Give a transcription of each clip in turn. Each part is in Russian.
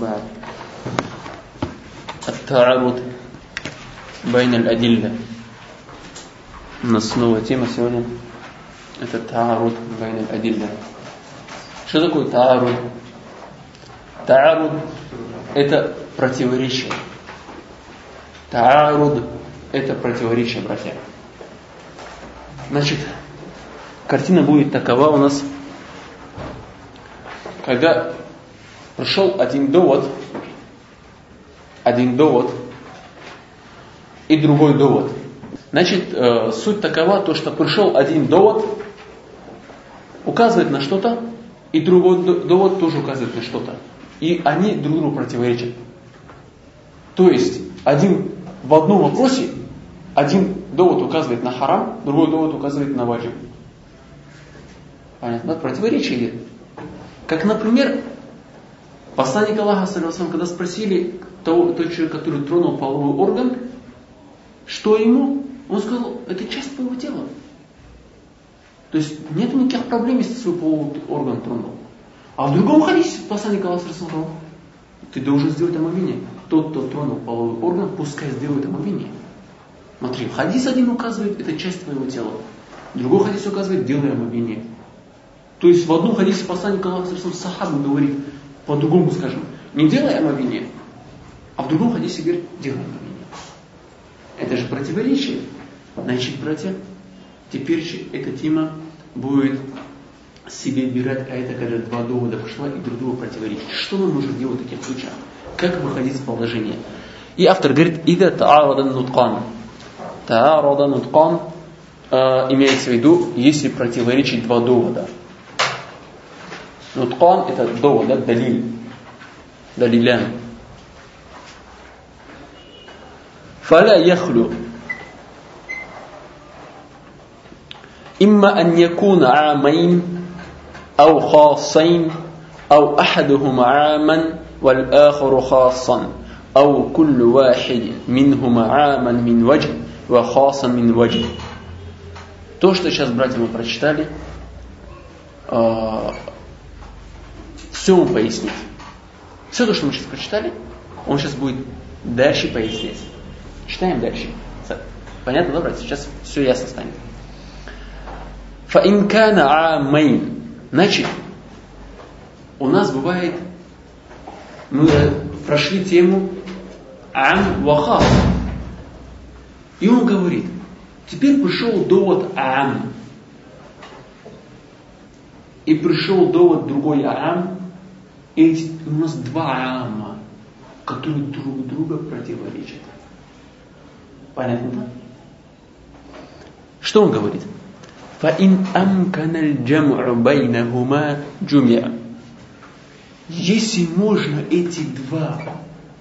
بعد التعارض بين الأدلة у нас снова тема сегодня это таарут байн адилля. Что такое таарут? Таарут это противоречие. Таарут это противоречие, братья. Значит, картина будет такова у нас, когда пришел один довод, один довод и другой довод. Значит, э, суть такова, то, что пришел один довод, указывает на что-то, и другой довод тоже указывает на что-то. И они друг другу противоречат. То есть, один в одном вопросе, один довод указывает на харам, другой довод указывает на ваджиб. Понятно? Противоречие. Как, например, посланник Аллаха, когда спросили того, того человека, который тронул половой орган, что ему? Он сказал, это часть твоего тела. То есть нет никаких проблем, если свой половой орган тронул. А в другом хадисе посланник Аллаха сказал, ты должен сделать омовение. Тот, кто тронул половой орган, пускай сделает омовение. Смотри, хадис один указывает, это часть твоего тела. Другой хадис указывает, делай омовение. То есть в одном хадисе посланник Аллаха сахабу говорит, по-другому скажем, не делай омовение, а в другом хадисе говорит, делай омовение. Это же противоречие. Значит, братья, теперь эта тема будет себе бирать, а это когда два довода пошла и друг другу противоречат. Что мы можем делать в таких случаях? Как выходить из положения? И автор говорит, «Ида та'арада нуткан». Та'арада нуткан э, имеется в виду, если противоречить два довода. Нуткан это довод, да, далиль. Далилян. فلا يخلو إما أن يكون عامين أو خاصين أو أحدهما عاما والآخر خاصا أو كل واحد منهما عاما من وجه وخاصا من وجه То, что сейчас, братья, мы прочитали, все пояснить. Все то, что мы сейчас прочитали, он сейчас будет дальше пояснять. Читаем дальше. Понятно, да, братья? Сейчас все ясно станет. Фаинкана амейн. Значит, у нас бывает, мы прошли тему ам вахав. И он говорит, теперь пришел довод ам. И пришел довод другой ам, И у нас два ама, которые друг друга противоречат. Понятно? Что он говорит? فإن أمكن الجمع بينهما جمع Если можно эти два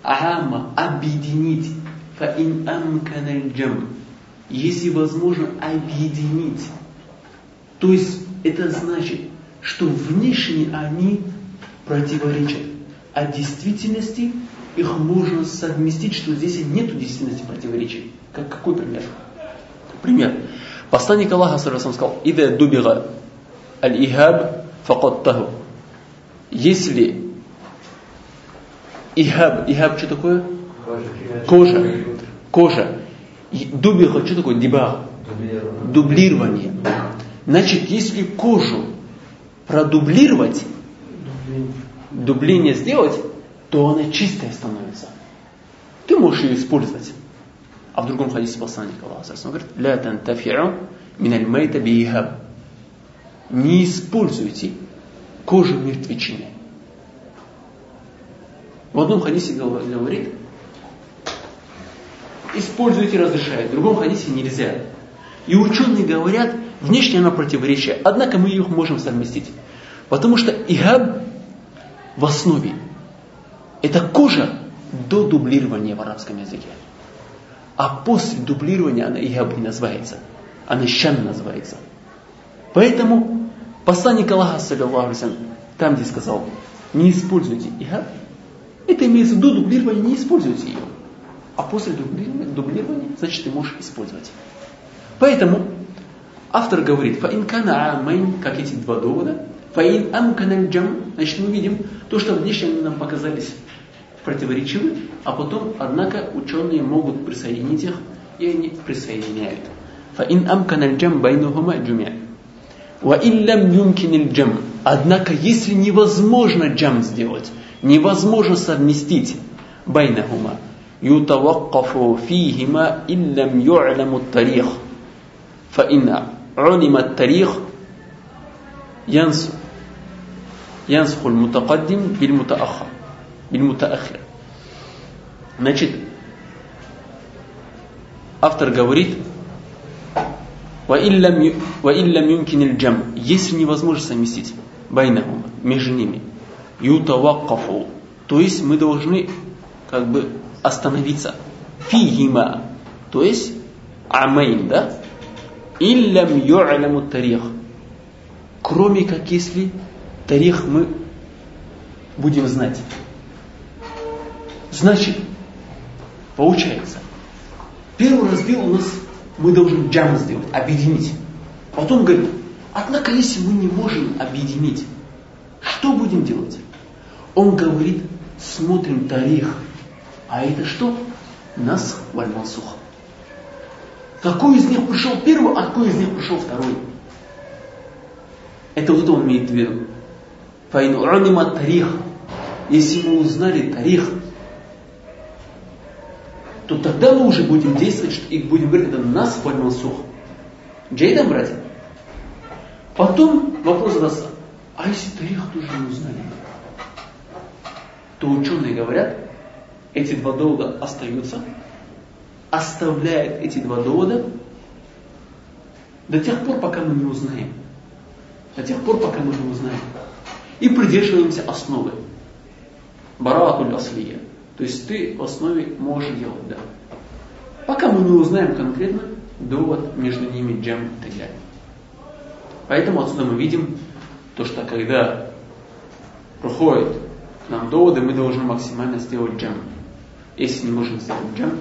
ама объединить, فإن أمكن الجمع Если возможно объединить, то есть это значит, что внешне они противоречат, а действительности их можно совместить, что здесь нет действительности противоречий. Как какой пример? Пример. Посланник Аллаха сказал, «Ида дубига аль-ихаб факоттаху». Если ихаб, ихаб что такое? Кожа. Кожа. Дубига, что такое? Диба. Дублирование. Значит, если кожу продублировать, дубление сделать, то она чистая становится. Ты можешь ее использовать. А в другом хадисе посланник Аллаха он говорит, «Ля тантафи'у миналь майта бихаб». Не используйте кожу мертвечины. В одном хадисе говорит, используйте, разрешает. В другом хадисе нельзя. И ученые говорят, внешне она противоречие, однако мы их можем совместить. Потому что ихаб в основе это кожа до дублирования в арабском языке. А после дублирования она Ихаб не называется. Она Щан называется. Поэтому посланник Аллаха, саллиллаху там, где сказал, не используйте Ихаб, это имеется в виду дублирование, не используйте ее. А после дублирования, дублирования значит, ты можешь использовать. Поэтому автор говорит, фаинкана амайн, как эти два довода, фаин амкана джам, значит, мы видим то, что внешне нам показались противоречивы, а потом, однако, ученые могут присоединить их, и они присоединяют. فإن أمكن الجمع بينهما جمع وإن لم يمكن الجمع Однако, если невозможно джам сделать, невозможно совместить байнахума, يتوقف فيهما إن لم يعلم التاريخ فإن علم التاريخ ينسخ ينسخ المتقدم بالمتأخر بالمتأخر Значит, автор говорит, وَإِلَّمْ يُمْكِنِ الْجَمْ Если невозможно совместить байнахум, между ними, ютаваккафу, то есть мы должны как бы остановиться. Фигима, то есть амейн, да? Иллям ю'аляму тарих. Кроме как если тарих мы будем знать. Значит, получается, первый раздел у нас мы должны джам сделать, объединить. Потом говорит, однако если мы не можем объединить, что будем делать? Он говорит, смотрим тарих. А это что? Нас вальмансух. Какой из них пришел первый, а какой из них пришел второй? Это вот он имеет в виду. Файн тарих. Если мы узнали тарих, то тогда мы уже будем действовать и будем говорить, это нас понял сух. Джейдам, братья? Потом вопрос задался, а если тарих тоже не узнали? То ученые говорят, эти два довода остаются, оставляют эти два довода до тех пор, пока мы не узнаем. До тех пор, пока мы не узнаем. И придерживаемся основы. Бараатуль аслия. То есть ты в основе можешь делать, да. Пока мы не узнаем конкретно довод между ними джам и. Поэтому отсюда мы видим то, что когда проходят нам доводы, мы должны максимально сделать джам. Если не можем сделать джам,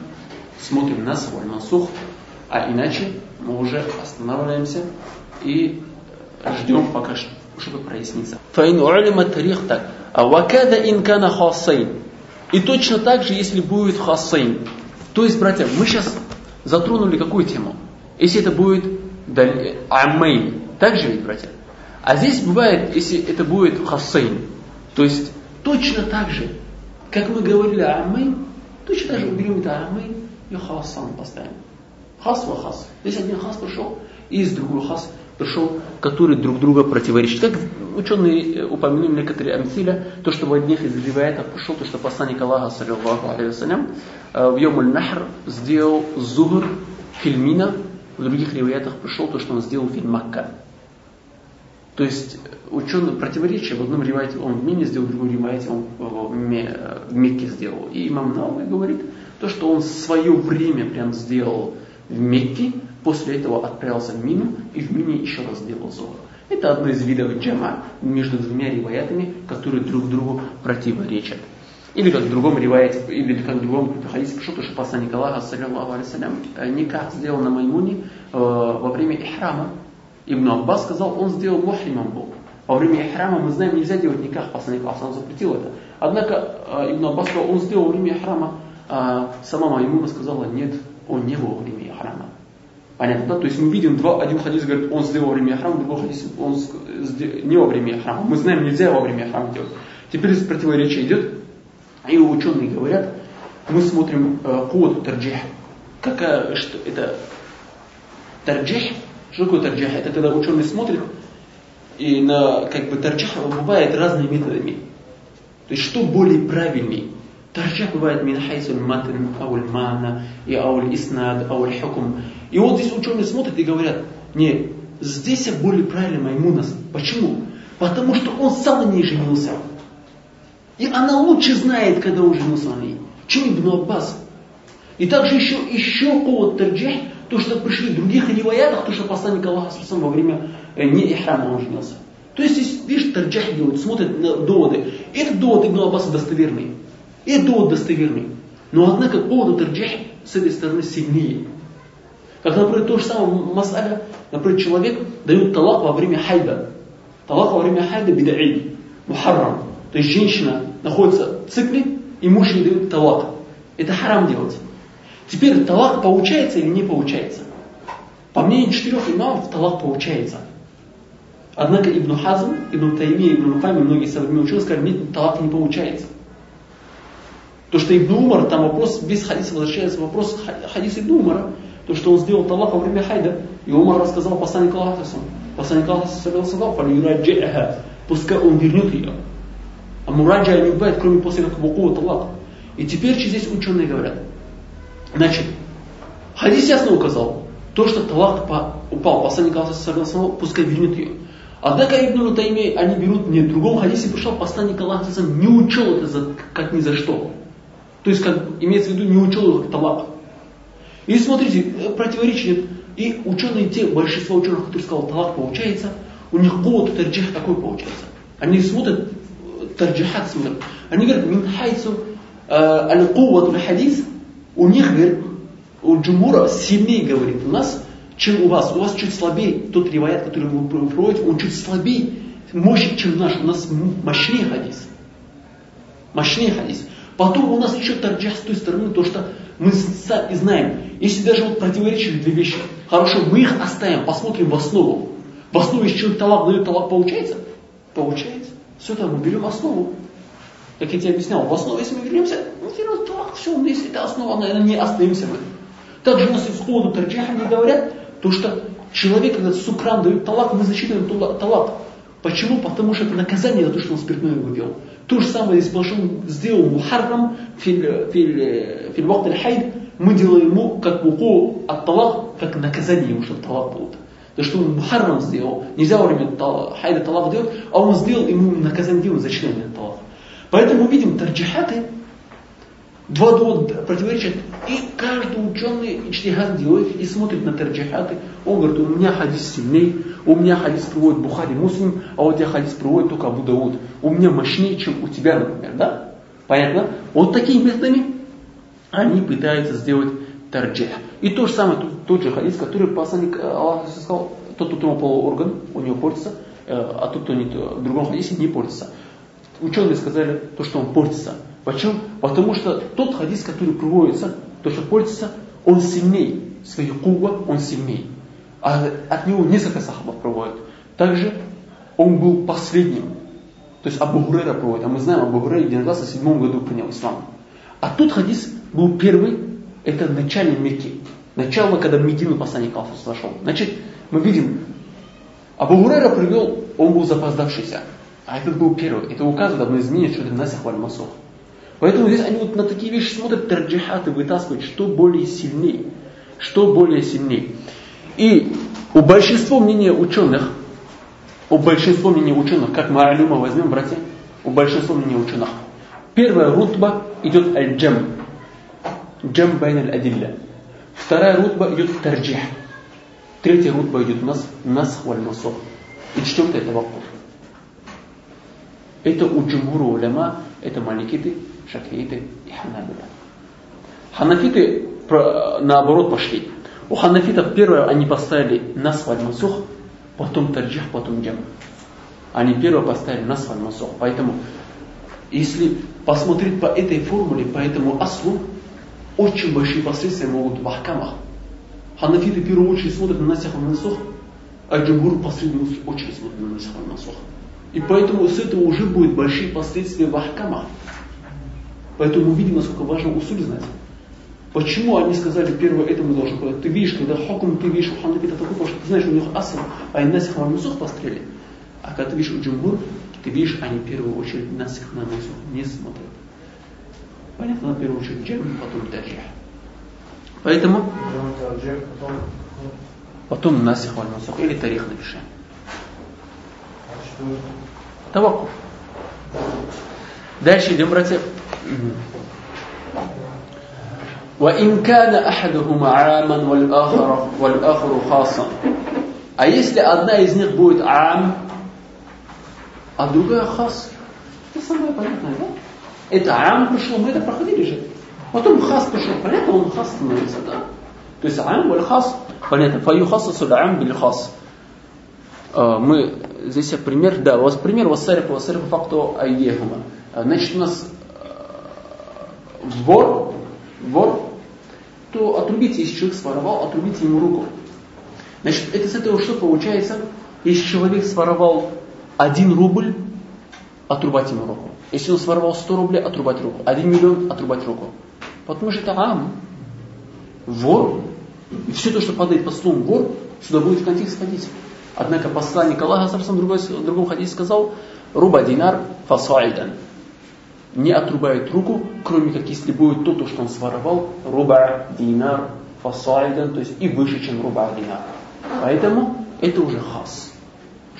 смотрим на свой насух, а иначе мы уже останавливаемся и ждем, пока что-то чтобы проясниться. А вакада инкана хасейн. И точно так же, если будет хасейн. То есть, братья, мы сейчас затронули какую тему? Если это будет амей. Так же ведь, братья? А здесь бывает, если это будет хасейн. То есть, точно так же, как мы говорили амей, точно так же уберем это амей и хасан поставим. Хас ва хас. Здесь один хас пришел, и из другого хас пришел, который друг друга противоречит. Как ученые э, упомянули некоторые амсиля, то, что в одних из риваятов пришел, то, что посланник Аллаха, саллиллаху алейхи э, в Йомуль Нахр сделал зугр фильмина, в других риваятах пришел то, что он сделал фильм Макка. То есть ученые противоречия, в одном ривайте он в Мине сделал, в другом ривайте он в Мекке сделал. И имам Науи говорит, то, что он свое время прям сделал в Мекке, После этого отправился в Мину и в Мине еще раз сделал зор. Это одно из видов джама между двумя риваятами, которые друг другу противоречат. Или как в другом риваяте, или как в другом хадисе пришел, то, что посланник Аллаха, саллиллаху алейсалям, э, никак сделал на Маймуне э, во время ихрама. Ибн Аббас сказал, он сделал мухримом был. Во время ихрама мы знаем, нельзя делать никак, посланник Аллаха запретил это. Однако э, Ибн Аббас сказал, он сделал во время ихрама. А сама Маймуна сказала, нет, он не был во время ихрама. Понятно, да? То есть мы видим два, один хадис говорит, он сделал во время храма, другой хадис, он не во время храма. Мы знаем, нельзя во время храма делать. Теперь здесь противоречие идет, и ученые говорят, мы смотрим э, код тарджих. Какая, что это тарджих? Что такое тарджих? Это когда ученый смотрит, и на как бы тарджих бывает разными методами. То есть что более правильный? Тарджих бывает мин хайсуль матн, ауль мана, и ауль иснад, ауль хукум. И вот здесь ученые смотрят и говорят, не, здесь более правильно Маймунас. Почему? Потому что он сам на ней женился. И она лучше знает, когда он женился на ней, чем Ибн Аббас. И также еще, еще повод тарджих, то, что пришли в других риваятах, то, что посланник Аллаха во время э, не ихрама он женился. То есть, здесь, видишь, тарджах делают, смотрят на доводы. Этот довод Ибн Аббаса достоверный. Этот довод достоверный. Но, однако, повод тарджах с этой стороны сильнее. Как, например, то же самое масаля, например, человек дает талак во время хайда. Талак во время хайда бида'i, мухаррам. То есть женщина находится в цикле, и муж ей дает талак. Это харам делать. Теперь талак получается или не получается? По мнению четырех имамов, талак получается. Однако Ибн Хазм, Ибн Тайми, Ибн Мухами, многие современные ученые сказали, нет, талак не получается. То, что Ибн Умар, там вопрос, без хадиса возвращается вопрос хадиса Ибн Умара, то, что он сделал талак во время хайда, и Умар рассказал посланник Аллаха, посланник Аллаха сказал, пускай он вернет ее. А мураджа не бывает, кроме после какого талака. И теперь здесь ученые говорят, значит, хадис ясно указал, то, что талак упал, посланник Аллаха пускай вернет ее. Однако Ибн Тайми, они берут, не в другом хадисе пришел посланник Аллаха, не учел это за, как ни за что. То есть, как имеется в виду, не учел это как талак. И смотрите, противоречие. И ученые, те, большинство ученых, которые сказал, талак получается, у них повод тарджих такой получается. Они смотрят, тарджихат смотрят. Они говорят, мин хайцу э, аль-кувату хадис, у них, говорит, у джумура сильнее говорит у нас, чем у вас. У вас чуть слабее, тот риваят, который вы проводите, он чуть слабее, мощнее, чем наш. У нас мощнее хадис. Мощнее хадис. Потом у нас еще тарджах с той стороны, то что мы сами знаем, если даже вот противоречили две вещи, хорошо, мы их оставим, посмотрим в основу. В основе, если человек талак дает, талак получается? Получается. Все там, мы берем основу. Как я тебе объяснял, в основу, если мы вернемся, мы берем талак, все, если это основа, наверное, не в этом. Также у нас из поводу тарджаха не говорят, то что человек, когда сукран дает талак, мы засчитываем талак. Почему? Потому что это наказание за то, что он спиртное выпил. То же самое, если он сделал мухаррам филь, филь, филь вакт хайд, мы делаем ему как вуку от талак, как наказание ему, чтобы талак был. То, что он мухаррам сделал, нельзя во время хайда талак делать, а он сделал, ему наказание делать, зачем этот талак. Поэтому мы видим тарджихаты, Два довода противоречат. И каждый ученый ичтихад делает и смотрит на тарджихаты. Он говорит, у меня хадис сильней, у меня хадис приводит Бухари Муслим, а вот я хадис приводит только Абу Дауд. У меня мощнее, чем у тебя, например, да? Понятно? Вот такими методами они пытаются сделать тарджих. И то же самое, тот, тот же хадис, который посланник Аллаха сказал, тот, кто половой орган, у него портится, э, а тот, кто не, в другом хадисе не портится. Ученые сказали то, что он портится. Почему? Потому что тот хадис, который приводится, то, что пользуется, он сильней. Своей кува он сильней. А от него несколько сахабов проводят. Также он был последним. То есть Абу Хурейра проводит. А мы знаем, Абу Хурейра в 97 году принял ислам. А тот хадис был первый, это начале Мекки. Начало, когда в Медину посланник Аллаха вошел. Значит, мы видим, Абу Хурейра привел, он был запоздавшийся. А этот был первый. Это указывает одно изменение, что это Насих Валь Масух. Поэтому здесь они вот на такие вещи смотрят, тарджихаты вытаскивают, что более сильнее. Что более сильнее. И у большинства мнения ученых, у большинства мнения ученых, как Маалюма возьмем, братья, у большинства мнения ученых, первая рутба идет аль-джам. Джам байн аль-адилля. Вторая рутба идет тарджих. Третья рутба идет нас насх валь масух. И четвертая это вакуф. Это у джумхура уляма, это маликиты, шафииты и ханабиля. Ханафиты наоборот пошли. У ханафитов первое они поставили насваль масух, потом тарджих, потом джам. Они первое поставили насваль масух. Поэтому, если посмотреть по этой формуле, по этому аслу, очень большие последствия могут в ахкамах. Ханафиты в первую очередь смотрят на насих масух, а джамгур в последнюю очередь смотрят на насих масух. И поэтому с этого уже будут большие последствия в ахкамах. Поэтому мы видим, насколько важно усуль знать. Почему они сказали первое, это мы должны понять. Ты видишь, когда хокум, ты видишь у Ханабита такой, потому что ты знаешь, у них аср, а насих на насух пострели. А когда ты видишь у Джумбур, ты видишь, они в первую очередь насих на насух не смотрят. Понятно, на первую очередь джем, потом таджих. Поэтому потом насих валь насух или тарих напиши. Тавакуф. Дальше идем, братья. وإن كان أحدهما عاما والآخر والآخر خاصا А если одна из них будет ам, а другая хас, это самое понятное, да? Это ам пришел, мы это проходили же. Потом хас пришел, понятно, он хас становится, да? То есть ам валь хас, понятно, фаю хасасу ам бил хас. Мы здесь пример, да, у вас пример, вассариф, вассариф факту айдехума. Значит, у нас вор, вор, то отрубите, если человек своровал, отрубите ему руку. Значит, это с этого что получается? Если человек своровал один рубль, отрубать ему руку. Если он своровал 100 рублей, отрубать руку. 1 миллион, отрубать руку. Потому что это ам. Вор. И все то, что падает по слову вор, сюда будет в контекст входить. Однако посланник Аллаха в другом, хадисе сказал, руба динар фасайдан Не отрубает руку, кроме как если будет то, что он своровал, руба динар фасайдан, то есть и выше, чем руба динар. Поэтому это уже хас.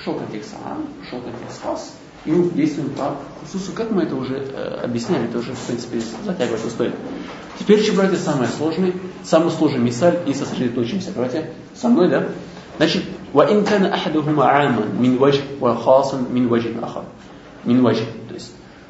Шел контекст ам, шел контекст хас. И мы действуем по хусусу. Как мы это уже э, объясняли, это уже, в принципе, затягивать не стоит. Теперь еще, братья, самое сложное, самый сложный мисаль и сосредоточимся, братья. Со мной, да? Значит, وإن كان أحدهما عاما من وجه وخاصا من وجه آخر من وجه то есть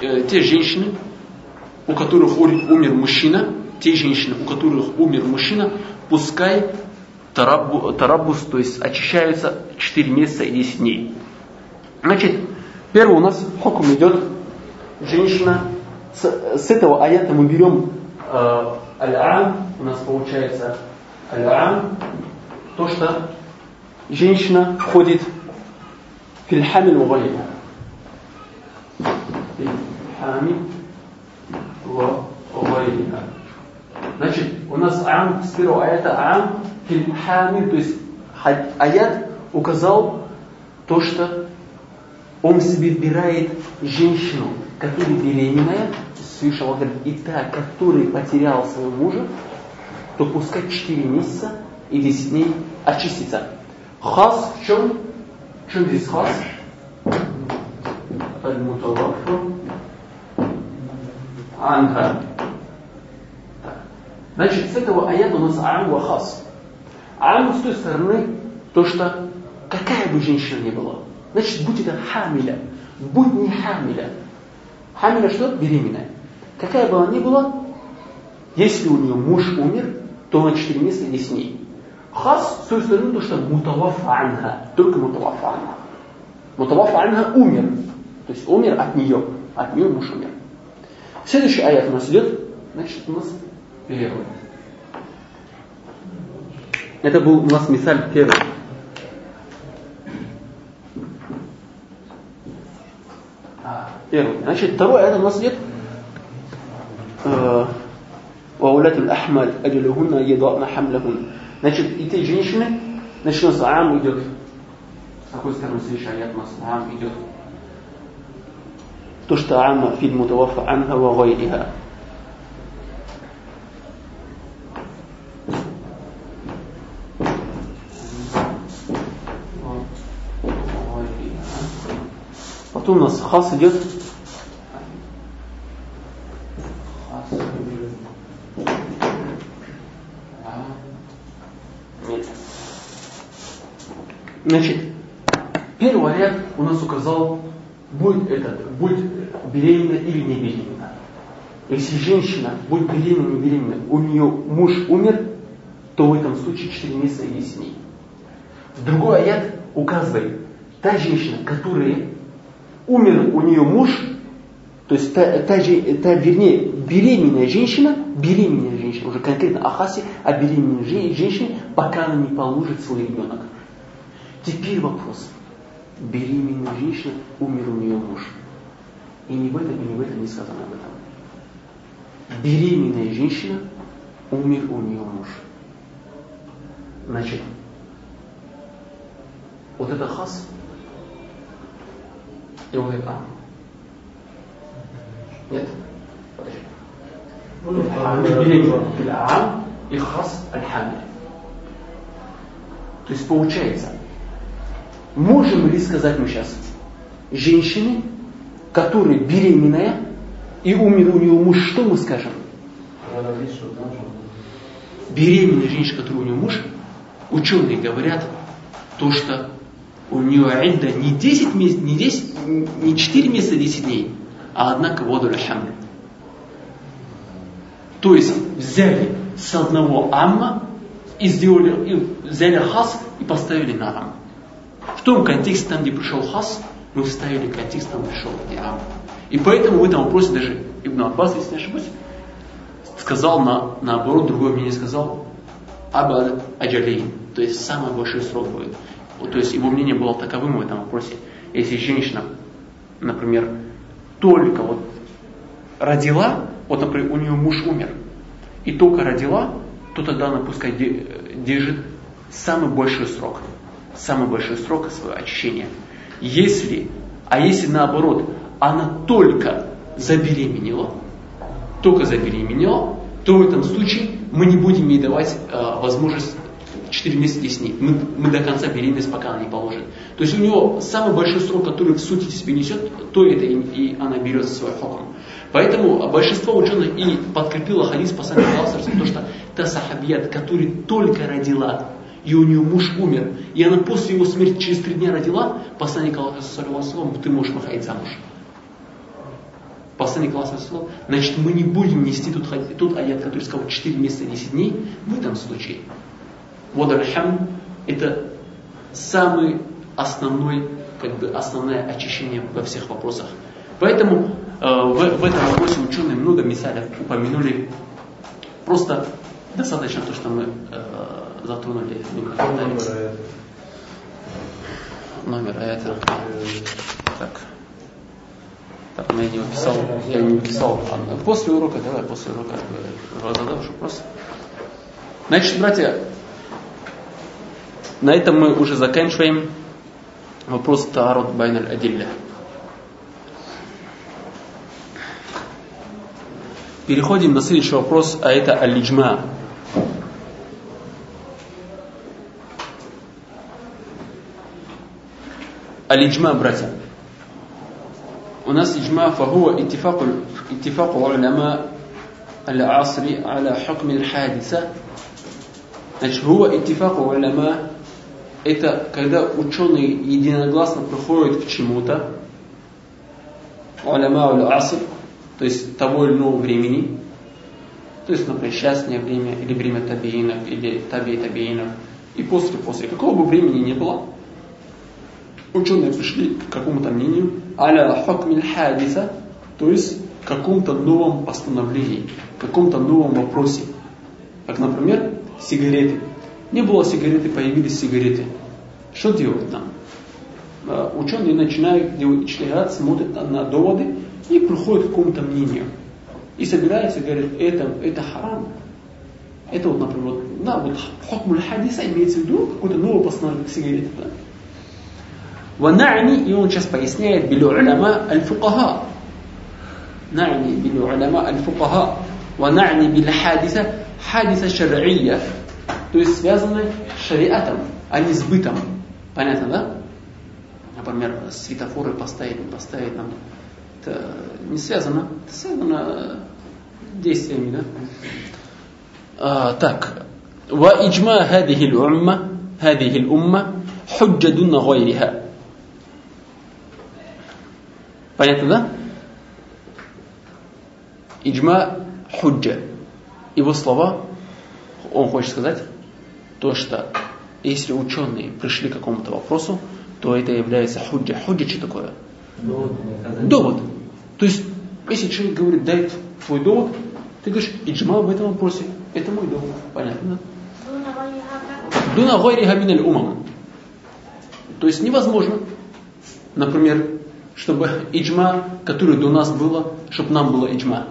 Э, те женщины, у которых умер мужчина, те женщины, у которых умер мужчина, пускай тарабу, тарабус, то есть очищаются 4 месяца и 10 дней. Значит, первый у нас хокум идет женщина. С, с этого аята мы берем э, аль-ам, у нас получается Аль-Ам, то, что женщина входит в Фильхамиль вагайна. Значит, у нас ам с первого аята ам фильхамиль, то есть аят указал то, что он себе выбирает женщину, которая беременная, Свыше говорит, и та, который потерял своего мужа, то пускай 4 месяца и 10 дней очистится. Хас в чем? В чем здесь хас? Аль-Мутаваффу Анха. Значит, с этого аята у нас ам ва хас. Ам с той стороны, то, что какая бы женщина ни была. Значит, будь это хамиля, будь не хамиля. Хамиля что? Беременная. Какая бы она ни была, если у нее муж умер, то на 4 месяца или с ней. Хас, с той стороны, то, что мутавафа анха, только мутавафа анха. Мутавафа анха умер, то есть умер от нее, от нее муж умер. Следующий аят у нас идет, значит, у нас первый. Это был у нас мисаль первый. Первый. Значит, второй аят у нас идет э, وأولاة الأحمال أجلهن يضعن حملهن Значит, и те женщины, значит, у нас ам идет. С какой стороны следующий аят у нас ам идет? То, что ама фильм мутавафа анха ва гайриха. Потом у нас хас идет Значит, первый аят у нас указал, будет этот, будет беременна или не беременна. Если женщина будет беременна, не беременна, у нее муж умер, то в этом случае 4 месяца и 10 дней. Другой аят указывает, та женщина, которая умер у нее муж, то есть та, та, та, вернее, беременная женщина, беременная женщина, уже конкретно Ахаси, а беременная женщина, пока она не положит свой ребенок. Теперь вопрос. Беременная женщина, умер у нее муж. И ни в этом, и ни в этом не сказано об этом. Беременная женщина, умер у нее муж. Значит, вот это хас, и вот это ам. Нет? Подожди. Беременная ам и хас аль-хамиль. То есть получается, Можем ли сказать мы сейчас, женщины, которая беременная, и умер у нее муж, что мы скажем? Беременная женщина, которая у нее муж, ученые говорят, то, что у нее айда не 10 месяцев, не 10, не 4 месяца, 10 дней, а однако воду хамль. То есть взяли с одного амма и сделали, и взяли хас и поставили на ам. В том контексте, там, где пришел хас, мы вставили контекст, там пришел ам. И поэтому в этом вопросе даже Ибн Аббас, если не ошибусь, сказал на, наоборот, другое мнение сказал, Абад Аджалейн, то есть самый большой срок будет. То есть его мнение было таковым в этом вопросе. Если женщина, например, только вот родила, вот, например, у нее муж умер, и только родила, то тогда она пускай держит самый большой срок. Самый большой срок своего очищения. Если, а если наоборот, она только забеременела, только забеременела, то в этом случае мы не будем ей давать э, возможность 4 месяца 10 дней. Мы, мы до конца беременность, пока она не положит. То есть у него самый большой срок, который в сути себе несет, то это и, и она берет за свой хоком. Поэтому большинство ученых и подкрепило хадис послания Аллаха, то что та сахабият, который только родила, и у нее муж умер, и она после его смерти через три дня родила, посланник Аллаха, ты можешь выходить замуж посланник Аллаха значит мы не будем нести тут, тут аят, который сказал 4 месяца 10 дней, в этом случае. Вот аль-хам это самый основной, как бы основное очищение во всех вопросах. Поэтому э, в, в этом вопросе ученые много мисалев упомянули. Просто достаточно то, что мы э, затронули. Номер, номер аята. Так. Так, я не написал, я не написал. После урока, давай, после урока задашь вопрос. Значит, братья, на этом мы уже заканчиваем вопрос Таарот Байналь Адилля. Переходим на следующий вопрос, а это алиджма. Аль-Иджма, братья. У нас Иджма фахуа иттифаку уляма аль-Асри аля хукми аль-хадиса. Значит, хуа иттифаку уляма это когда ученые единогласно приходят к чему-то, уляма аль-Аср, то есть того или иного времени, то есть, например, счастное время или время табиинов, или таби табиинов, и после, после, какого бы времени ни было, ученые пришли к какому-то мнению, аля хукмиль хадиса, то есть к какому-то новом постановлении, к какому-то новом вопросе. Как, например, сигареты. Не было сигареты, появились сигареты. Что делать там? А, ученые начинают делать ичлигат, смотрят на доводы и приходят к какому-то мнению. И собираются и говорят, это, это харам. Это вот, например, вот, да, вот хукмуль хадиса имеется в виду какое-то новое постановление сигареты. Да? ونعني и он сейчас поясняет بالعلماء الفقهاء نعني بالعلماء الفقهاء ونعني بالحادثة حادثة شرعية то есть связаны с шариатом, а не с бытом. Понятно, да? Например, светофоры поставить, не поставить нам. Это не связано. Это связано действиями, да? А, так. وإجماع هذه الأمة هذه الأمة حجة دون غيرها Понятно, да? Иджма худжа. Его слова, он хочет сказать, то, что если ученые пришли к какому-то вопросу, то это является худжа. Худжа что такое? Довод. довод. То есть, если человек говорит, дай твой довод, ты говоришь, иджма в этом вопросе, это мой довод. Понятно, да? Дуна гайриха миналь умам. То есть невозможно, например, чтобы иджма, который до нас было, чтобы нам было иджма.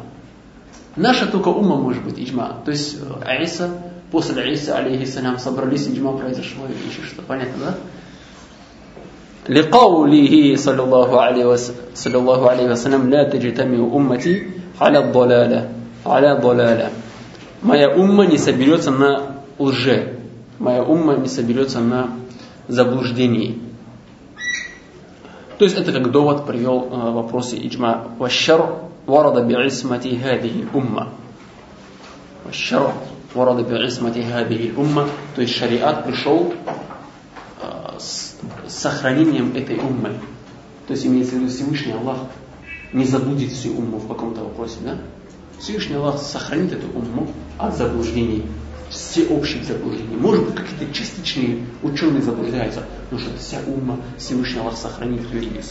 Наша только ума может быть иджма. То есть э, Аиса, после Аиса, алейхиссалям, собрались, иджма произошло, и еще что, понятно, да? لقوله صلى الله عليه وسلم صلى الله عليه وسلم لا تجتمع أمتي على الضلالة على ضلالة Моя умма не соберется на лже. Моя умма не соберется на заблуждении. то есть это как довод привел в э, вопросе иджма. Вашар варада би'исмати хадихи умма. Вашар варада би'исмати хадихи умма. То есть шариат пришел э, с сохранением этой уммы. То есть имеется в виду Всевышний Аллах не забудет всю умму в каком-то вопросе, да? Всевышний Аллах сохранит эту умму от заблуждений всеобщих заблуждений. Может быть, какие-то частичные ученые заблуждаются, но что вся умма Всевышний Аллах сохранит в религии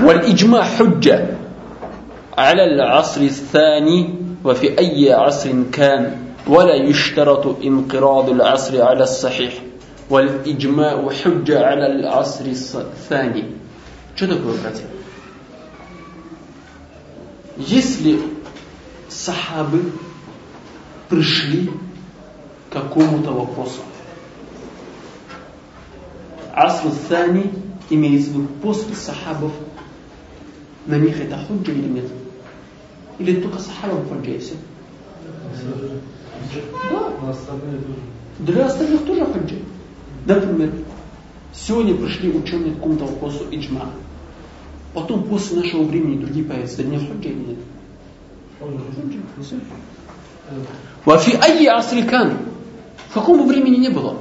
والإجماع حجة على العصر الثاني وفي أي عصر كان ولا يشترط انقراض العصر على الصحيح والإجماع حجة على العصر الثاني Что такое, братья? Если сахабы пришли к какому-то вопросу, асру Сани имеется в виду после сахабов, на них это худжа или нет? Или только сахабам худжа и все? Да. Для остальных тоже худжа. Например, сегодня пришли ученые к какому-то вопросу иджма. Потом после нашего времени другие появятся. Это не худжа или нет? Вафи айи асрикан. В каком времени не было?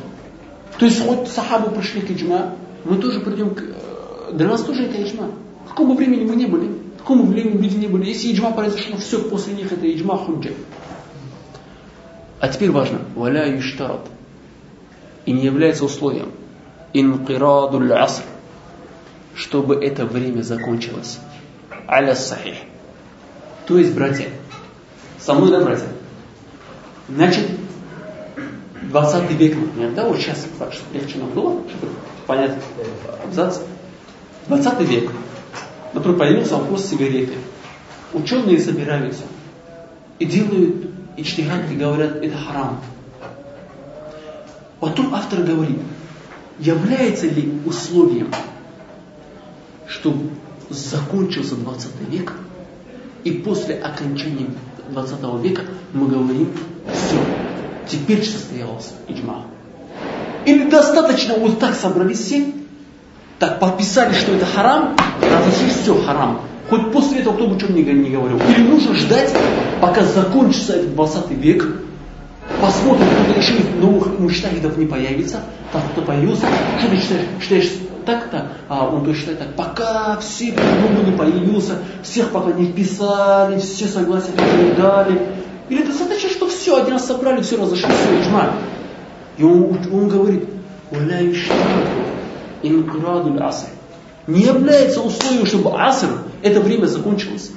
То есть хоть сахабы пришли к иджма, мы тоже придем к... Э, для нас тоже это иджма. Каком времени мы не были? Каком времени люди не были? Если иджма произошло, все после них это иджма худжа. А теперь важно. Валя юштарат. И не является условием. Инкирадуль аср. Чтобы это время закончилось. Аля сахих. То есть, братья, со мной, да, братья? Значит, 20 век, например, да, вот сейчас, легче нам было, чтобы понять абзац. 20 век, например, появился вопрос сигареты. Ученые собираются и делают ичтихад и говорят, это харам. Потом автор говорит, является ли условием, чтобы закончился 20 век, и после окончания 20 века мы говорим, все, теперь состоялся иджма. Или достаточно вот так собрались все, так подписали, что это харам, разрешили все харам. Хоть после этого кто бы ни, не говорил. Или нужно ждать, пока закончится этот 20 век, посмотрим, кто-то еще новых муштахидов не появится, там кто появился, что ты считаешь, считаешь так-то, а он то считает так, пока все по не появился, всех пока не вписали, все согласия не дали. Или достаточно, что все, один раз собрали, все разошлись, все, иджма. И он, он говорит, инкурадуль аср. Не является условием, чтобы аср, это время закончилось.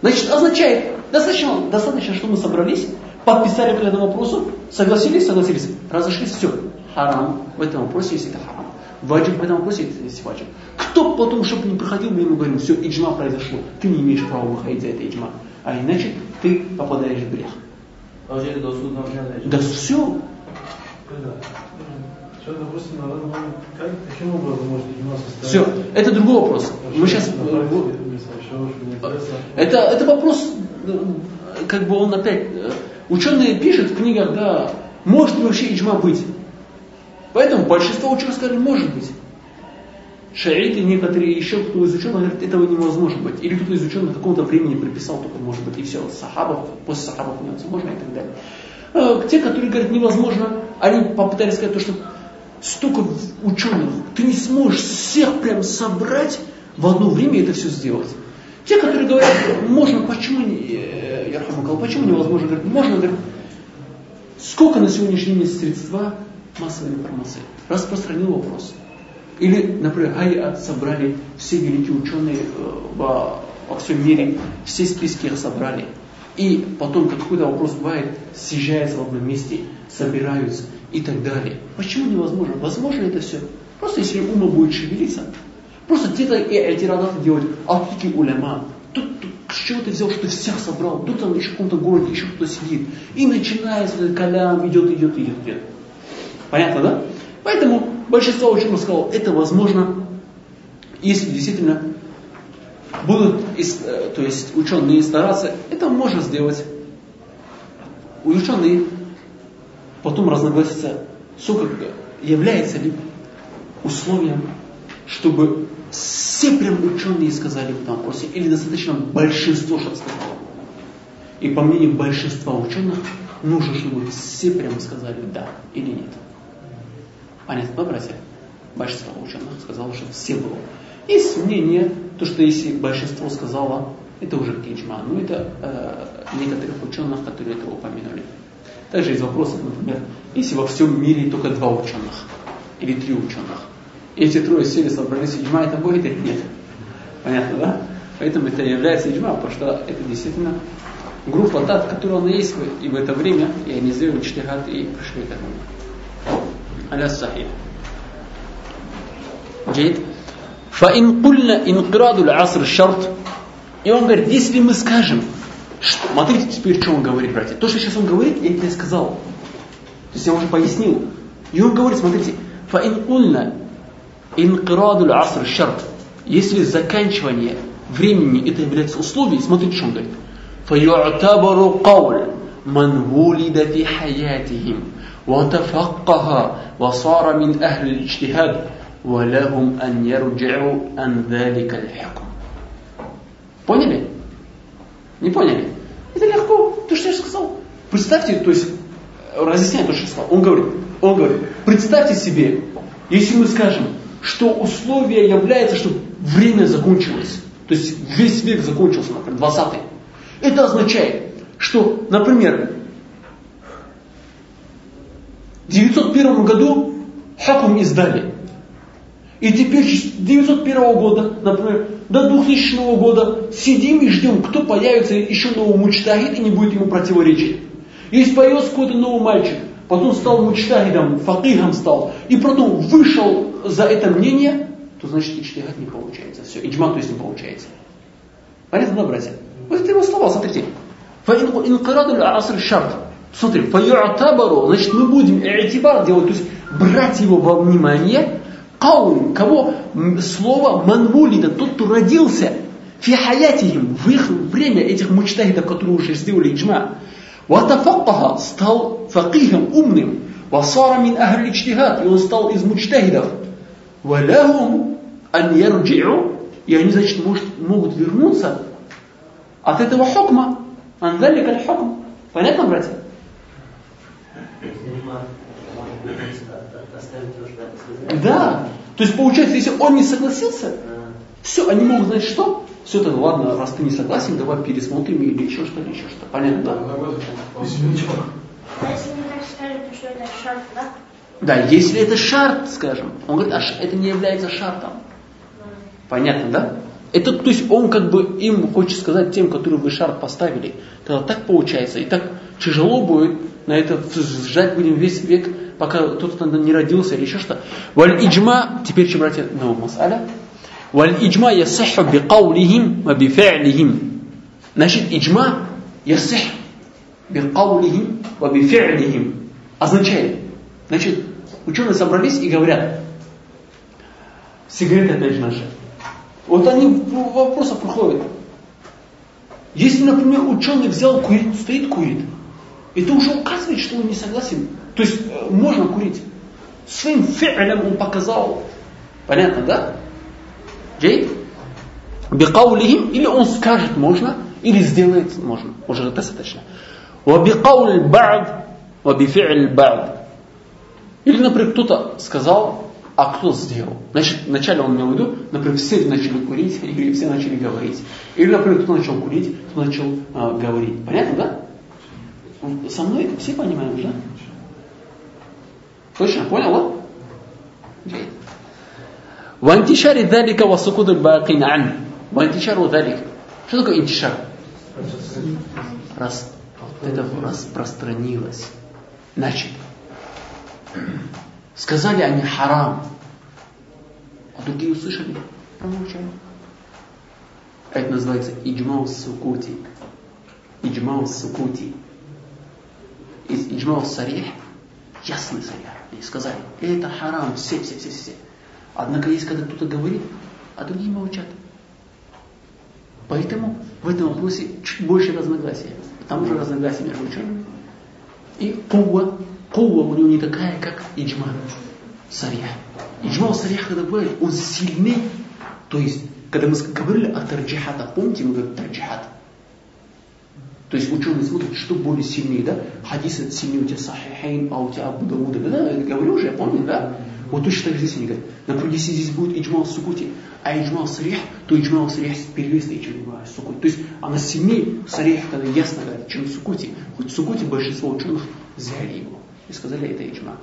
Значит, означает, достаточно, достаточно, что мы собрались, подписали к этому вопросу, согласились, согласились, разошлись, все. Харам в этом вопросе, если это харам. Ваджиб в этом вопросе, если ваджиб. Кто потом, чтобы не приходил, мы ему говорим, все, иджма произошло, ты не имеешь права выходить за это иджма. А иначе ты попадаешь в грех. А уже до суда Да все. Все, это другой вопрос. Мы сейчас... Это, это вопрос, как бы он опять... Ученые пишут в книгах, да, может ли вообще иджма быть? Поэтому большинство ученых сказали, может быть. Шариты, некоторые еще кто из ученых говорят, этого невозможно быть. Или кто-то из ученых какого-то времени приписал, только может быть, и все, сахабов, после сахабов невозможно и так далее. А, те, которые говорят невозможно, они попытались сказать то, что столько ученых, ты не сможешь всех прям собрать в одно время это все сделать. Те, которые говорят, можно, почему не, э, я почему невозможно, говорят, можно, говорят, сколько на сегодняшний день средства массовой информации, распространил вопрос. Или, например, Хайат собрали все великие ученые э, во, во всем мире, все списки их собрали. И потом, как какой-то вопрос бывает, съезжаются в одном месте, собираются и так далее. Почему невозможно? Возможно это все. Просто если ума будет шевелиться, просто где-то и эти радаты делать, аптики уляма. Тут, тут с чего ты взял, что ты всех собрал? Тут там еще в каком-то городе еще кто сидит. И начинается, калям идет, идет, идет, идет. Понятно, да? Поэтому большинство ученых сказало, это возможно, если действительно будут, э, то есть ученые стараться, это можно сделать. Ученые потом разногласятся, сколько является ли условием, чтобы все прям ученые сказали в этом вопросе, или достаточно большинство, чтобы сказало. И по мнению большинства ученых, нужно, чтобы все прямо сказали да или нет. Да, братья? Большинство ученых сказало, что все было. Есть мнение, то, что если большинство сказало, это уже киджма. Но это э, некоторых ученых, которые это упомянули. Также есть вопросы, например, если во всем мире только два ученых или три ученых, эти трое сели, собрались, иджма это будет или нет? Понятно, да? Поэтому это является иджма, потому что это действительно группа тат, которая она есть и в это время, и они сделали чтихат и пришли к этому. Аля сахиб. Джейд. فإن قلنا انقراض العصر شرط и он говорит, если мы скажем, что... Смотрите теперь, что он говорит, братья. То, что сейчас он говорит, я тебе сказал. То есть я уже пояснил. И он говорит, смотрите, فَإِنْ قُلْنَا إِنْقِرَادُ الْعَصْرِ شَرْطٍ Если заканчивание времени это является условием, смотрите, что он говорит. فَيُعْتَبَرُ قَوْلٍ مَنْ وُلِدَ فِي حَيَاتِهِمْ وتفقه وصار من أهل الاجتهاد ولهم أن يرجعوا عن ذلك الحكم Поняли? Не поняли? Это легко. То, что я сказал. Представьте, то есть, разъясняет то, что я сказал. Он говорит, он говорит, представьте себе, если мы скажем, что условие является, что время закончилось, то есть весь век закончился, например, 20 это означает, что, например, в 901 году хакум издали. И теперь с 901 года, например, до 2000 года сидим и ждем, кто появится еще новый мучтагид и не будет ему противоречить. Если появился какой-то новый мальчик, потом стал мучтагидом, факихом стал, и потом вышел за это мнение, то значит ичтигад не получается. Все, иджма то есть не получается. Понятно, братья? Вот это его слова, смотрите. Инкараду аср шарт. Смотри, фаюатабару, значит мы будем этибар делать, то есть брать его во внимание, Каум, кого слово манмулида, тот, кто родился, фи хаятихим, в их время этих мучтахидов, которые уже сделали иджма. Ватафакаха стал факихом, умным. Васара мин ахли и он стал из мучтахидов. Валахум ан ярджи'у, и они, значит, может, могут вернуться от этого хукма. Андалик аль-хукм. Понятно, братья? Да. То есть получается, если он не согласился, все, они могут, знать что? Все это, ладно, раз ты не согласен, давай пересмотрим или еще что-то, еще что. Понятно, да? А если мы так скажем, что это шарт, да? Да, если это шарт, скажем, он говорит, а это не является шартом. Понятно, да? Это, то есть он как бы им хочет сказать тем, которые вы шарт поставили, тогда так получается, и так тяжело будет на это ждать будем весь век, пока кто-то не родился или еще что. Валь иджма, теперь, что, братья, новый масаля. Валь иджма ясаху би каулихим ва би фи'лихим. Значит, иджма ясах би каулихим ва би фи'лихим. Означает, значит, ученые собрались и говорят, сигареты опять же наши. Вот они вопросы проходят. Если, например, ученый взял курить, стоит курит, это уже указывает, что он не согласен. То есть э, можно курить. Своим фи'лем он показал. Понятно, да? Джей? Бикаулихим. Или он скажет можно, или сделает можно. Уже достаточно. Вабикауль бад, вабифи'ль бад. Или, например, кто-то сказал, а кто сделал. Значит, вначале он имел в виду, например, все начали курить, или все начали говорить. Или, например, кто начал курить, кто начал э, говорить. Понятно, да? Со мной это все понимаем, да? Точно, понял? جيد وانتشار ذلك وسقوط الباقين عنه وانتشار ذلك что такое интишар? Рас, это распространилось. Значит, сказали они харам, а другие услышали, промолчали. Это называется иджмау сукути. Иджмау сукути из иджмау сарих, ясный сарих. И сказали, это харам, все, все, все, все. Однако есть, когда кто-то говорит, а другие молчат. Поэтому в этом вопросе чуть больше разногласия. Там уже разногласия между учеными. И кува, кува у него не такая, как иджма сарих. Иджма сарих, когда бывает, он сильный. То есть, когда мы говорили о тарджихатах, помните, мы говорили тарджихат. То есть ученые смотрят, что более сильнее, да? Хадис это сильнее у тебя сахихейн, а у тебя Абу. Да, я говорю уже, я помню, да? Вот точно так же здесь они говорят. Например, если здесь будет иджмал сукути, а иджмал сарих, то иджмал сарих перевесит иджмал сукути. То есть она сильнее сарих, когда ясно говорит, чем сукути. Хоть сукути большинство ученых взяли его и сказали, это иджма.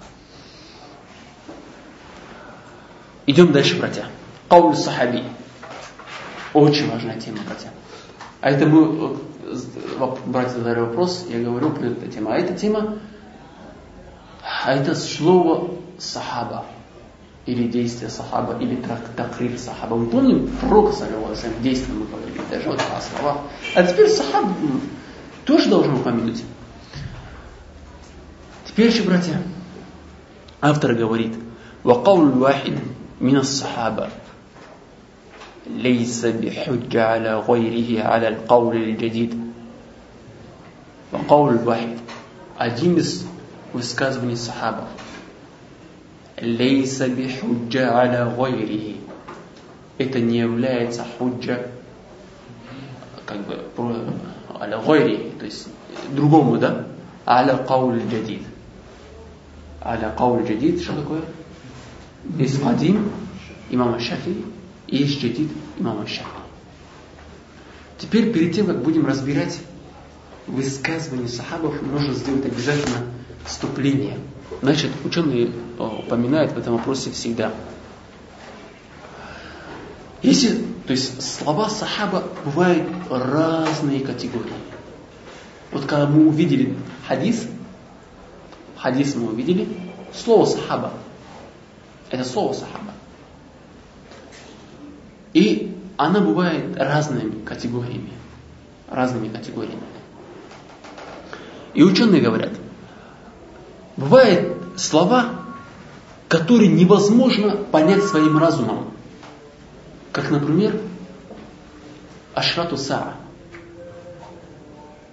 Идем дальше, братья. Кауль сахаби. Очень важная тема, братья. А это мы, э, братья задали вопрос, я говорю про эту тему. А эта тема, а это слово сахаба, или действие сахаба, или такрир сахаба. Мы помним пророк, саллиллаху действия мы говорили, даже вот о словах. А теперь сахаб тоже должен упомянуть. Теперь еще, братья, автор говорит, وقول الواحد من الصحابة ليس بحجة على غيره على القول الجديد وقول الواحد один из высказываний сахаба лейса би худжа аля гайрихи это не является худжа как бы аля гайрихи то есть другому да аля кауль джадид аля кауль джадид что такое есть кадим имама Шафи и джадид имама Шафи теперь перед тем как будем разбирать высказывания сахабов нужно сделать обязательно вступление Значит, ученые э, упоминают в этом вопросе всегда. Если, то есть слова сахаба бывают разные категории. Вот когда мы увидели хадис, хадис мы увидели, слово сахаба. Это слово сахаба. И она бывает разными категориями. Разными категориями. И ученые говорят – Бывают слова, которые невозможно понять своим разумом. Как, например, Ашрату Сара.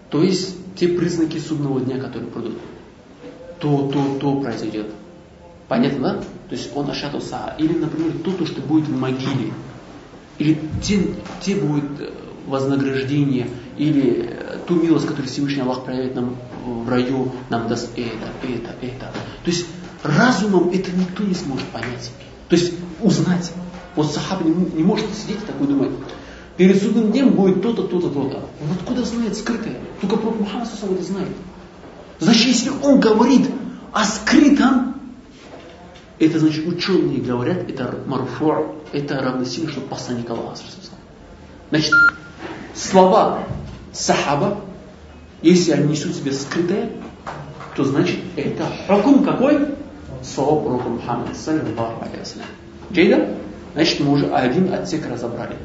То есть те признаки судного дня, которые придут. То, то, то произойдет. Понятно, да? То есть он Ашрату Сара. Или, например, то, то, что будет в могиле. Или те, те будет э, вознаграждение, или э, ту милость, которую Всевышний Аллах проявит нам в раю нам даст это, это, это. То есть разумом это никто не сможет понять. То есть узнать. Вот сахаб не, не может сидеть и такой думать, перед судным днем будет то-то, то-то, то-то. Он откуда знает скрытое? Только Пророк Мухаммад это знает. Значит, если он говорит о скрытом, это значит ученые говорят, это марфур, это равносильно, что посланник Аллаха. Значит, слова сахаба если они несут в себе скрытое, то значит это хукум какой? Слово пророка Мухаммада, саллиллаху алейхи Джейда? Значит, мы уже один отсек разобрали.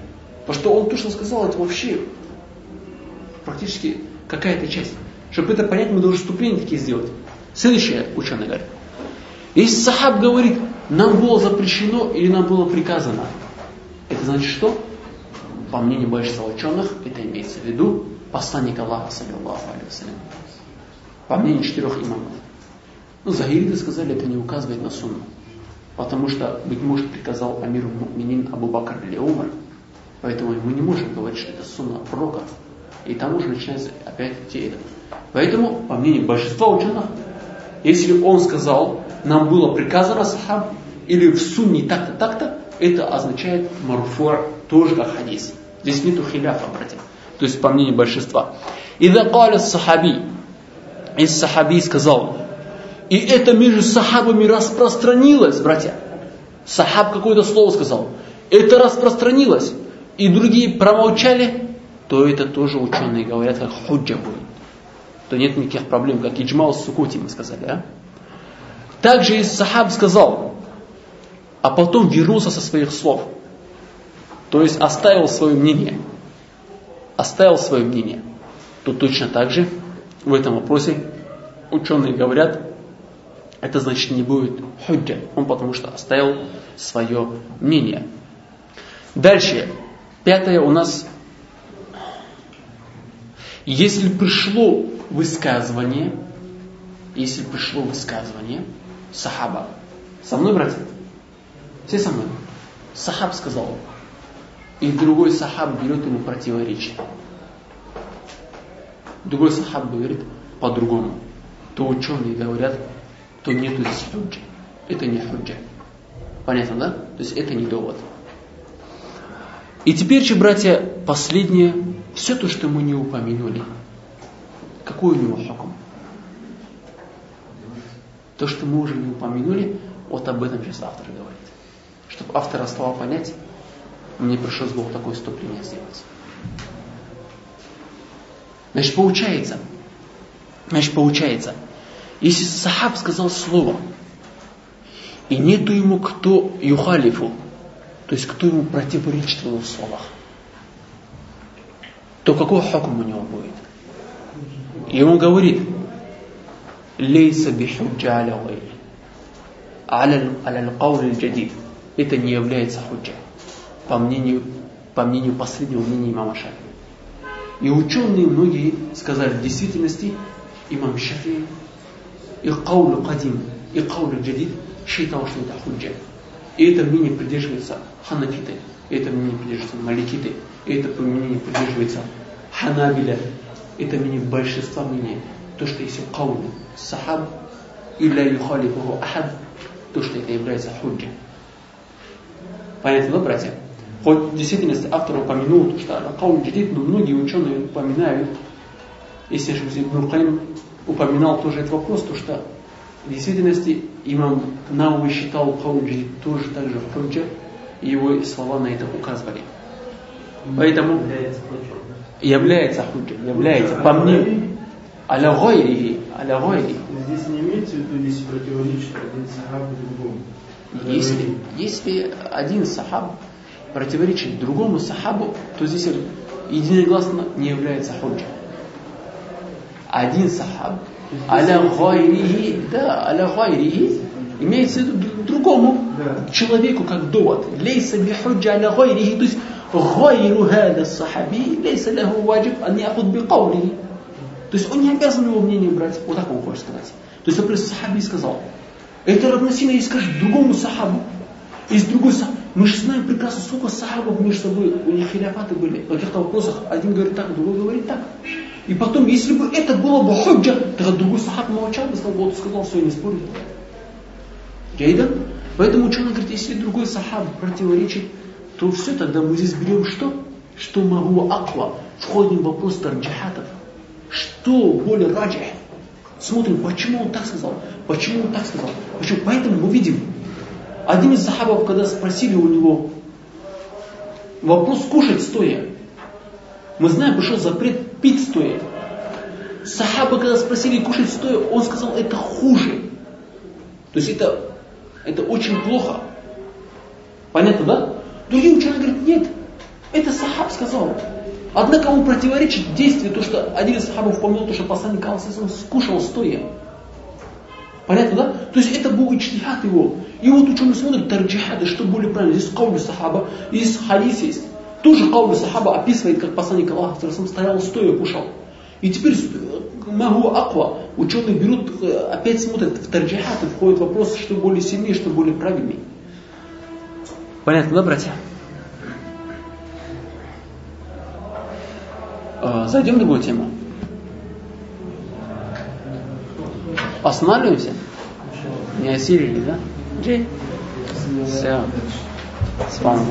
Потому что он то, что сказал, это вообще практически какая-то часть. Чтобы это понять, мы должны вступления такие сделать. Следующее ученый говорит. Если сахаб говорит, нам было запрещено или нам было приказано, это значит что? По мнению большинства ученых, это имеется в виду посланник Аллаха, саллиллаху алейhi По мнению четырех имамов. Ну, Загириды сказали, это не указывает на сунну. Потому что, быть может, приказал Амир Муминин Абу Бакр или Умар. Поэтому мы не можем говорить, что это сунна пророка. И там уже начинается опять идти это. Поэтому, по мнению большинства ученых, если он сказал, нам было приказано сахаб, или в сунне так-то, так-то, это означает марфур, тоже как хадис. Здесь нету хиляфа, братья то есть по мнению большинства. «Ида каля сахаби» из сахаби сказал, и это между сахабами распространилось, братья. Сахаб какое-то слово сказал. Это распространилось. И другие промолчали, то это тоже ученые говорят, как худжа будет. То нет никаких проблем, как иджмал сукути мы сказали. А? Также из сахаб сказал, а потом вернулся со своих слов. То есть оставил свое мнение. Оставил свое мнение, то точно так же в этом вопросе ученые говорят, это значит не будет худжа, он потому что оставил свое мнение. Дальше, пятое у нас, если пришло высказывание, если пришло высказывание сахаба, со мной, братья? Все со мной? Сахаб сказал, и другой сахаб берет ему противоречие. другой сахаб говорит по-другому, то ученые говорят, то нету здесь худжи. Это не худжа. Понятно, да? То есть это не довод. И теперь же, братья, последнее, все то, что мы не упомянули. Какой у него хакум? То, что мы уже не упомянули, вот об этом сейчас автор говорит. Чтобы автора слова понять, мне пришлось было такое вступление сделать. Значит, получается, значит, получается, если сахаб сказал слово, и нету ему кто юхалифу, то есть кто ему противоречит в его словах, то какой хакум у него будет? И он говорит, лейса бихуджа аля джадид. Это не является худжа, по мнению, по мнению последнего мнения имама Шафи. И ученые многие сказали, в действительности имам Шафи и каулю кадим, и каулю джадид считал, что это худжа. И это мнение придерживается ханафиты, это мнение придерживается маликиты, и это мнение придерживается ханабиля, это мнение большинства мнений. То, что если кауль сахаб, или юхалифуху ахад, то, что это является худжа. Понятно, да, братья? Хоть в действительности автор упомянул, что кауль джадид, но многие ученые упоминают, если же Ибн Каим упоминал тоже этот вопрос, то что в действительности имам Науи считал Кауджи тоже так же худжа, и его слова на это указывали. Поэтому является худжа, является, по мнению, аля гайрихи, аля гайрихи. Здесь не имеется в виду, если противоречит один сахаб другому. Если, если один сахаб противоречит другому сахабу, то здесь единогласно не является худжа. Один сахаб аля гайрихи, да, аля гайрихи, имеется в виду другому Да. человеку как довод. Лейса бихуджа аля гайрихи, то есть гайру хада сахаби, лейса лаху ваджиб ан яхуд бикаулихи. То есть он не обязан его мнение брать. Вот так он хочет сказать. То есть, например, сахаби сказал, это равносильно, если скажешь другому сахабу, из другой сахаб. Мы же знаем прекрасно, сколько сахабов между собой, у них хиляфаты были. В каких-то вопросах один говорит так, другой говорит так. И потом, если бы это было бы худжа, тогда другой сахаб молчал бы, сказал, вот сказал, все, не спорит. Джейда? Поэтому ученый говорит, если другой сахаб противоречит, то все, тогда мы здесь берем что? Что могу аква. Входим в вопрос тарджихатов. Что более раджих? Смотрим, почему он так сказал, почему он так сказал. Почему? Поэтому мы видим, один из сахабов, когда спросили у него вопрос кушать стоя, мы знаем, пришел запрет пить стоя. Сахабы, когда спросили кушать стоя, он сказал, это хуже. То есть это, это очень плохо. Понятно, да? Другие ученые говорят, нет, это сахаб сказал. Однако он противоречит действию, то, что один из сахабов упомянул, то, что посланник Аллаха скушал стоя. Понятно, да? То есть это был ичтихат его. И вот ученые смотрят тарджихады, что более правильно. Здесь каули сахаба, здесь хадис есть. Тоже каули сахаба описывает, как посланник Аллаха стоял стоя кушал. И теперь могу аква. Ученые берут, э, опять смотрят в тарджихат и входит вопрос, что более сильнее, что более правильнее. Понятно, да, братья? Зайдем в другую тему. Останавливаемся? Не осилили, да? Джей. Все. С вами.